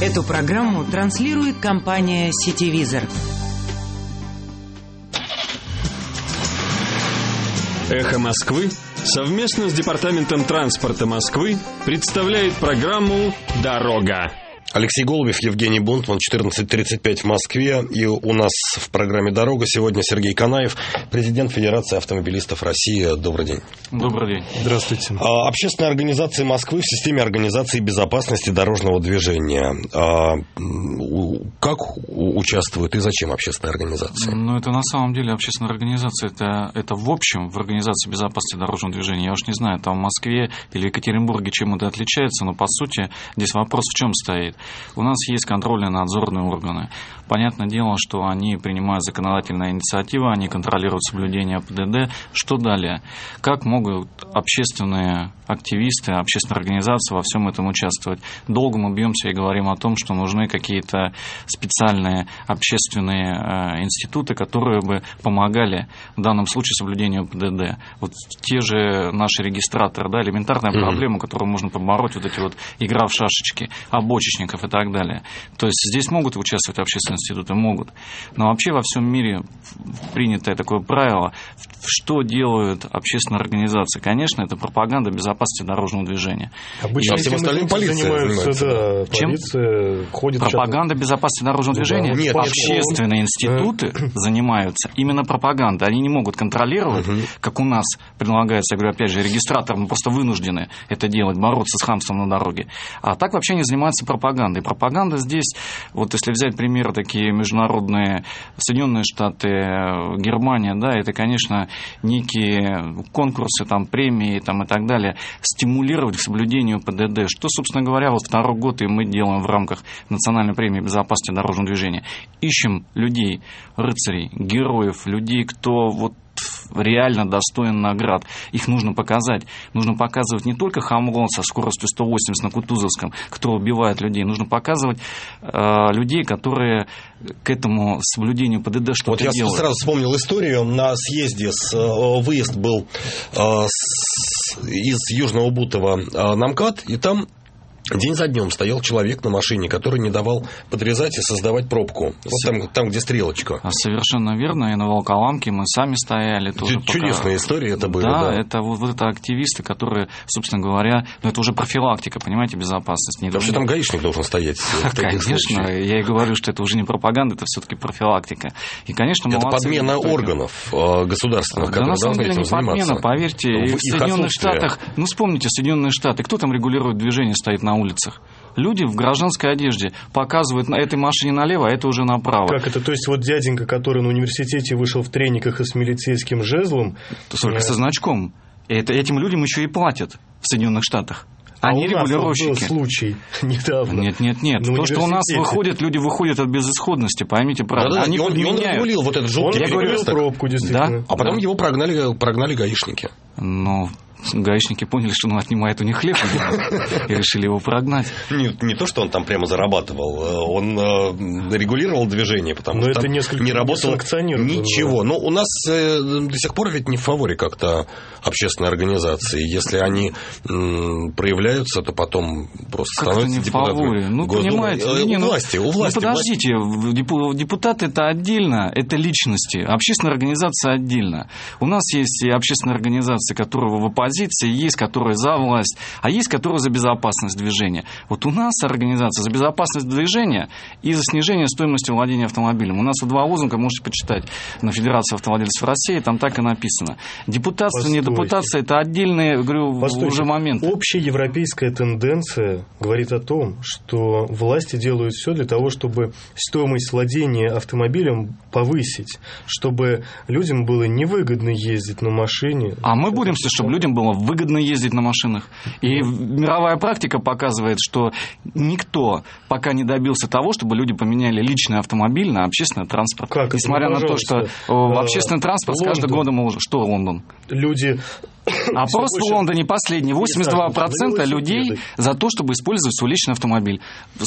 Эту программу транслирует компания «Сетевизор». «Эхо Москвы» совместно с Департаментом транспорта Москвы представляет программу «Дорога». Алексей Голубев, Евгений Бунтман, 14.35 в Москве. И у нас в программе «Дорога» сегодня Сергей Канаев, президент Федерации автомобилистов России. Добрый день. Добрый день. Здравствуйте. А, общественная организация Москвы в системе организации безопасности дорожного движения. А, как участвует и зачем общественная организация? Ну, это на самом деле общественная организация. Это, это в общем в организации безопасности дорожного движения. Я уж не знаю, там в Москве или Екатеринбурге чем это отличается, но по сути здесь вопрос в чем стоит. У нас есть контрольные надзорные органы. Понятное дело, что они принимают законодательные инициативы, они контролируют соблюдение ПДД. Что далее? Как могут общественные активисты, общественные организации во всем этом участвовать? Долго мы бьемся и говорим о том, что нужны какие-то специальные общественные э, институты, которые бы помогали в данном случае соблюдению ПДД. Вот те же наши регистраторы, да, элементарная mm-hmm. проблема, которую можно побороть, вот эти вот игра в шашечки, обочечников и так далее. То есть здесь могут участвовать общественные институты, могут. Но вообще во всем мире принятое такое правило, что делают общественные организации? Конечно, это пропаганда безопасности дорожного движения. Обычно всем остальным полиция занимается. Да, Чем? Полиция ходит пропаганда безопасности дорожного ну, движения? Нет, общественные нет. институты занимаются именно пропагандой. Они не могут контролировать, угу. как у нас предлагается, я говорю, опять же, регистратор, мы просто вынуждены это делать, бороться с хамством на дороге. А так вообще не занимаются пропагандой. Пропаганда здесь, вот если взять примеры такие международные, Соединенные Штаты, Германия, да, это, конечно, некие конкурсы, там, премии там, и так далее, стимулировать к соблюдению ПДД, что, собственно говоря, вот второй год и мы делаем в рамках Национальной премии безопасности дорожного движения. Ищем людей, рыцарей, героев, людей, кто вот реально достоин наград. Их нужно показать. Нужно показывать не только Хамлон со скоростью 180 на Кутузовском, кто убивает людей. Нужно показывать э, людей, которые к этому соблюдению ПДД что-то Вот я делают. сразу вспомнил историю. На съезде с, э, выезд был э, с, из Южного Бутова э, на МКАД, и там День за днем стоял человек на машине, который не давал подрезать и создавать пробку. Вот там, там где стрелочка. А совершенно верно. И на Волколамке мы сами стояли. Тоже Чудесная пока... история это было. Да, да. это вот, вот это активисты, которые, собственно говоря, ну это уже профилактика, понимаете, безопасности. Не Вообще там гаишник должен стоять. Конечно, я и говорю, что это уже не пропаганда, это все-таки профилактика. И, конечно, это подмена органов э, государственных, да, которые должны этим заниматься. Подмена, поверьте, в Соединенных Штатах, ну вспомните Соединенные Штаты, кто там регулирует движение, стоит на улицах. Люди в гражданской одежде показывают на этой машине налево, а это уже направо. Как это? То есть вот дяденька, который на университете вышел в трениках и с милицейским жезлом... Только э... со значком. Это, этим людям еще и платят в Соединенных Штатах. А Они у регулировщики. был случай недавно. Нет, нет, нет. То, что у нас выходит, люди выходят от безысходности, поймите правильно. Да, да, Они он, он регулил вот этот желтый Он регулировал пробку, действительно. Да? А потом да. его прогнали, прогнали гаишники. Ну, гаишники поняли, что он отнимает у них хлеб и решили его прогнать. Не, не то, что он там прямо зарабатывал, э, он э, регулировал движение, потому Но что это там не работало ничего. Но у нас э, до сих пор ведь не в фаворе как-то общественные организации. Если они проявляются, то потом просто как становятся депутатами. Ну, понимаете, не, у ну, власти, у власти. Ну, подождите, депутаты это отдельно, это личности, общественная организация отдельно. У нас есть и общественные организации, которые в оппозиции, есть которые за власть, а есть которые за безопасность движения. Вот у нас организация за безопасность движения и за снижение стоимости владения автомобилем. У нас два лозунга, можете почитать на Федерации автовладельцев России, там так и написано. Депутатство, Постойте. не депутация, это отдельные, говорю, Постойте. уже момент. Общая европейская тенденция говорит о том, что власти делают все для того, чтобы стоимость владения автомобилем повысить, чтобы людям было невыгодно ездить на машине. А мы боремся, чтобы людям было выгодно ездить на машинах. И мировая практика показывает, что никто пока не добился того, чтобы люди поменяли личный автомобиль на общественный транспорт. Как? Несмотря ну, на то, что в общественный транспорт Лондон. с каждым годом... Что Лондон? Люди Опрос в Лондоне последний. 82% людей за то, чтобы использовать свой личный автомобиль.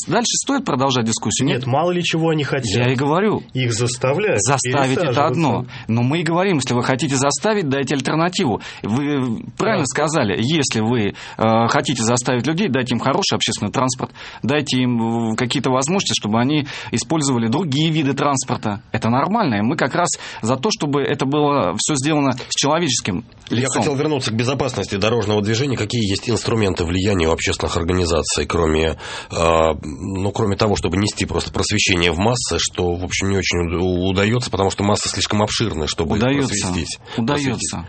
Дальше стоит продолжать дискуссию? Нет, мало ли чего они хотят. Я и говорю. Их заставляют. Заставить это одно. Но мы и говорим, если вы хотите заставить, дайте альтернативу. Вы правильно сказали, если вы э, хотите заставить людей, дайте им хороший общественный транспорт, дайте им э, какие-то возможности, чтобы они использовали другие виды транспорта. Это нормально. И мы как раз за то, чтобы это было все сделано с человеческим лицом. Я хотел вернуться к безопасности дорожного движения. Какие есть инструменты влияния у общественных организаций, кроме, э, ну, кроме того, чтобы нести просто просвещение в массы, что, в общем, не очень удается, потому что масса слишком обширная, чтобы удается, просвестить. Удается.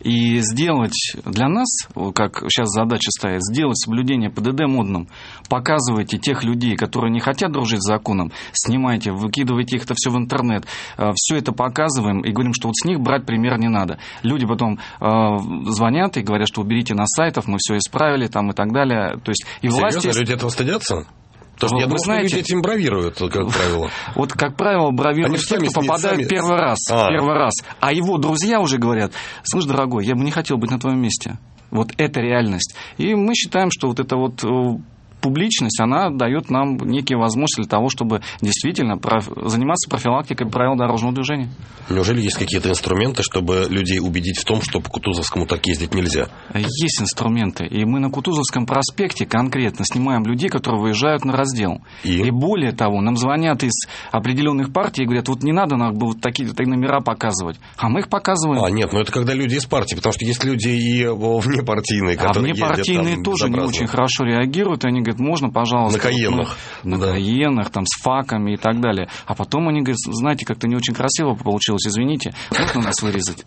И сделать для нас, как сейчас задача стоит, сделать соблюдение ПДД модным. Показывайте тех людей, которые не хотят дружить с законом, снимайте, выкидывайте их это все в интернет. Э, все это показываем и говорим, что вот с них брать пример не надо. Люди потом э, звонят и говорят, что уберите на сайтов, мы все исправили там и так далее. То есть и Серьезно? власти... Люди этого стыдятся? Потому что Вы я думаю, знаете- что люди этим бравируют, как правило. Вот, как правило, бравируют Они те, кто попадают первый раз. А. Первый раз. А его друзья уже говорят, слушай, дорогой, я бы не хотел быть на твоем месте. Вот это реальность. И мы считаем, что вот это вот э, публичность, она дает нам некие возможности для того, чтобы действительно заниматься профилактикой правил дорожного движения. Неужели есть какие-то инструменты, чтобы людей убедить в том, что по Кутузовскому так ездить нельзя? Есть инструменты. И мы на Кутузовском проспекте конкретно снимаем людей, которые выезжают на раздел. И? более того, нам звонят из определенных партий и говорят, вот не надо нам вот такие, такие номера показывать. А мы их показываем. А, нет, ну это когда люди из партии, потому что есть люди и внепартийные, А которые ездят внепартийные там тоже не очень хорошо реагируют, и они говорят, можно, пожалуйста. На Каенах. мы- На Да. Каенах, там, с факами и так далее. А потом они говорят, знаете, как-то не очень красиво получилось, извините, можно нас вырезать?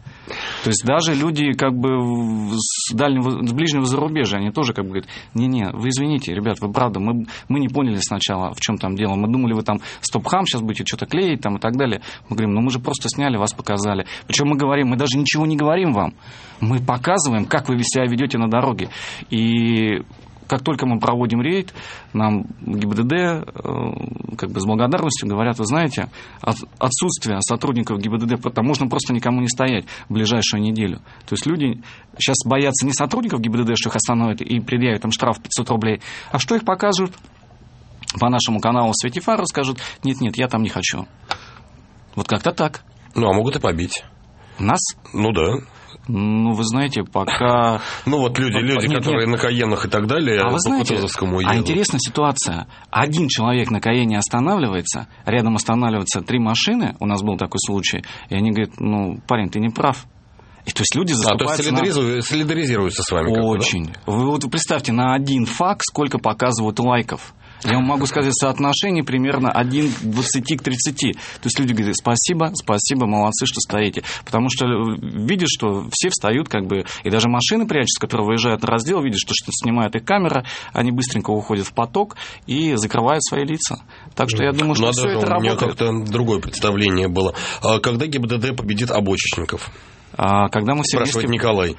То есть даже люди как бы с дальнего, с ближнего зарубежья, они тоже как бы говорят, не-не, вы извините, ребят, вы правда, мы, мы не поняли сначала, в чем там дело. Мы думали, вы там стоп-хам сейчас будете что-то клеить там и так далее. Мы говорим, ну мы же просто сняли, вас показали. Причем мы говорим, мы даже ничего не говорим вам. Мы показываем, как вы себя ведете на дороге. И как только мы проводим рейд, нам ГИБДД э, как бы с благодарностью говорят, вы знаете, от- отсутствие сотрудников ГИБДД, там можно просто никому не стоять в ближайшую неделю. То есть люди сейчас боятся не сотрудников ГИБДД, что их остановят и предъявят им штраф 500 рублей, а что их покажут по нашему каналу Светифар, скажут, нет-нет, я там не хочу. Вот как-то так. Ну, а могут и побить. Нас, Ну да. Ну, вы знаете, пока... Ну вот люди, люди, нет, которые нет. на Каенах и так далее, А вы знаете, а интересная ситуация. Один человек на Каене останавливается, рядом останавливаются три машины, у нас был такой случай, и они говорят, ну, парень, ты не прав. И то есть люди А, то есть заступаются на- солидаризируются с вами. да? Очень. Вы вот представьте, на один факт сколько показывают лайков. Я вам могу сказать соотношение примерно 1 к 20 к 30. То есть люди говорят, спасибо, спасибо, молодцы, что стоите. Потому что э, видят, что все встают, как бы, и даже машины прячутся, которые выезжают на раздел, видят, что, что снимает их камера, они быстренько уходят в поток и закрывают свои лица. Так что я думаю, что Надо все же, это у меня работает. как-то другое представление было. А когда ГИБДД победит обочечников? А, когда мы все Спрашивает вместе Николай.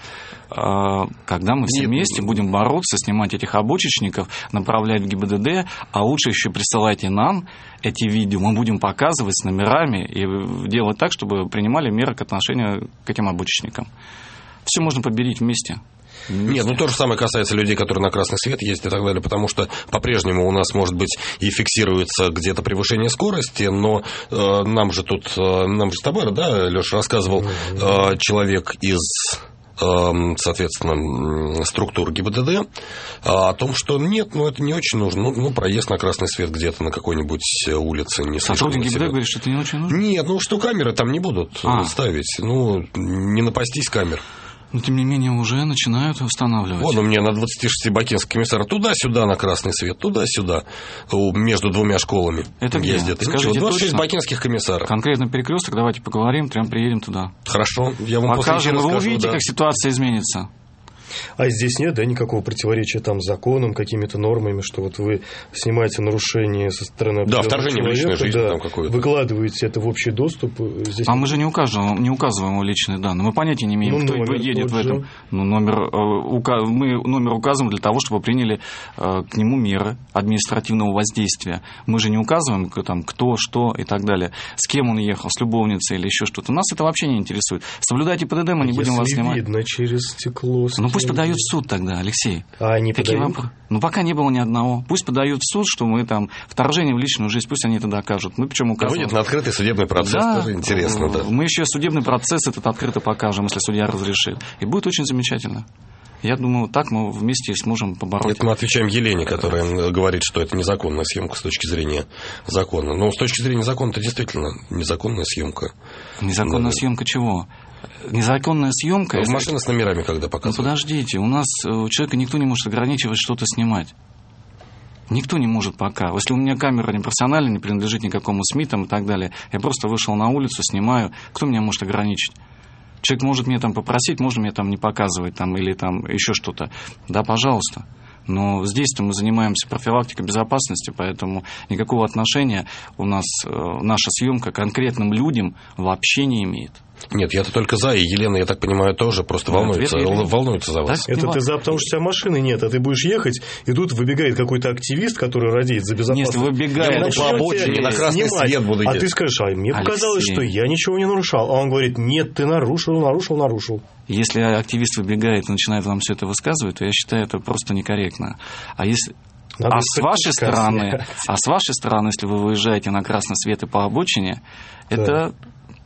А, когда мы все Нет. вместе будем бороться, снимать этих обочечников, направлять в ГИБДД, а лучше еще присылайте нам эти видео, мы будем показывать с номерами и делать так, чтобы принимали меры к отношению к этим обочечникам. Все можно победить вместе. Нет, ну то же самое касается людей, которые на красный свет ездят и так далее, потому что по-прежнему у нас, может быть, и фиксируется где-то превышение скорости, но э, нам же тут, э, нам же с тобой, да, Леша, рассказывал э, человек из э, соответственно, структур ГИБДД э, о том, что нет, ну это не очень нужно. Ну, ну, проезд на красный свет где-то на какой-нибудь улице не слишком Сотрудник ГИБДД говорит, что это не очень нужно. Нет, ну что камеры там не будут э, А. ставить. Ну, не напастись камер. Но тем не менее уже начинают устанавливать. Вон у меня на 26 бакинский комиссар туда-сюда на красный свет, туда-сюда, между двумя школами Это где? ездят. Скажите ничего, 26 точно. бакинских комиссаров. Конкретно перекресток, давайте поговорим, прям приедем туда. Хорошо, я вам после Покажем, эфира вы скажу, увидите, да. как ситуация изменится. А здесь нет, да, никакого противоречия там с законом, какими-то нормами, что вот вы снимаете нарушение со стороны Да, вторжение в личную человека, жизнь да, там какое-то. выкладываете это в общий доступ. э, Здесь А мы же не указываем, не указываем его личные данные. Мы понятия не имеем, Ну, кто номер едет в же. этом. Ну, номер, э, ука- мы номер указываем для того, чтобы приняли э, к нему меры административного воздействия. Мы же не указываем, там, кто, что и так далее. С кем он ехал, с любовницей или еще что-то. Нас это вообще не интересует. Соблюдайте ПДД, мы не будем вас Если снимать. видно через стекло. Ну пусть подают в суд тогда, Алексей. А они Какие подают? вопро- Ну пока не было ни одного. Пусть подают в суд, что мы там вторжение в личную жизнь, пусть они это докажут. Мы причем указываем. Выйдет на открытый судебный процесс, Да, тоже интересно, да. Мы еще судебный процесс этот открыто покажем, если судья разрешит. И будет очень замечательно. Я думаю, так мы вместе сможем побороть. Это мы отвечаем Елене, которая говорит, что это незаконная съемка с точки зрения закона. Но с точки зрения закона это действительно незаконная съемка. Незаконная Ну, съемка чего? Незаконная съемка. В машина с номерами когда Ну показывают. подождите, у нас э, у человека никто не может ограничивать что-то снимать. Никто не может пока. Если у меня камера не профессиональная, не принадлежит никакому СМИ там, и так далее, я просто вышел на улицу, снимаю, кто меня может ограничить? Человек может мне там попросить, можно мне там не показывать там, или там еще что-то. Да, пожалуйста. Но здесь-то мы занимаемся профилактикой безопасности, поэтому никакого отношения у нас э, наша съемка конкретным людям вообще не имеет. Нет, я-то только за, и Елена, я так понимаю, тоже просто Да, волнуется, ответ волнуется за вас. Да? Это ты за, потому что у тебя машины нет, а ты будешь ехать, и тут выбегает какой-то активист, который радеет за безопасность. Если выбегает, по обочине, на красный снимать. свет буду А идти. ты скажешь, а мне показалось, Алексей. что я ничего не нарушал. А он говорит, нет, ты нарушил, нарушил, нарушил. Если активист выбегает и начинает вам все это высказывать, то я считаю это просто некорректно. А если Надо а с вашей стороны, а с вашей стороны, если вы выезжаете на красный свет и по обочине, это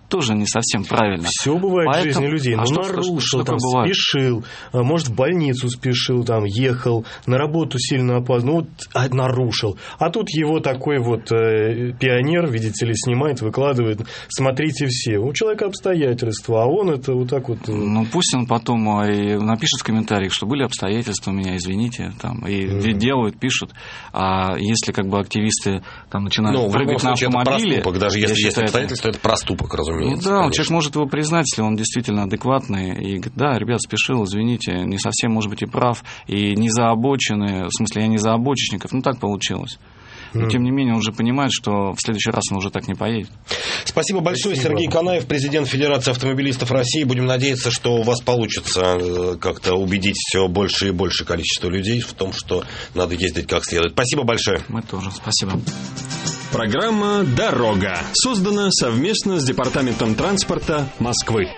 тоже не совсем правильно. Все бывает в Поэтому- жизни людей. а Ну, что- что- нарушил, что там, такое бывает? спешил, а, может, в больницу спешил, там, ехал, на работу сильно опаздывал, ну, вот, а, нарушил. А тут его такой вот э, пионер, видите ли, снимает, выкладывает, смотрите все. У человека обстоятельства, а он это вот так вот... э, Ну, пусть он потом а, и напишет в комментариях, что были обстоятельства у меня, извините, там, и Мгм. делают, пишут. А если как бы активисты там начинают Ну, в прыгать на случае, это автомобиле... проступок, даже если есть считаю, это- обстоятельства, это проступок, Ну разумеется. да, конечно. человек может его признать, если он действительно адекватный, и говорит, да, ребят, спешил, извините, не совсем, может быть, и прав, и не за обочины, в смысле, я не за обочечников, ну так получилось. Но, тем не менее, он уже понимает, что в следующий раз он уже так не поедет. Спасибо большое, Спасибо. Сергей Канаев, президент Федерации автомобилистов России. Будем надеяться, что у вас получится э, как-то убедить все больше и больше количество людей в том, что надо ездить как следует. Спасибо большое. Мы тоже. Спасибо. Программа «Дорога» создана совместно с Департаментом транспорта Москвы.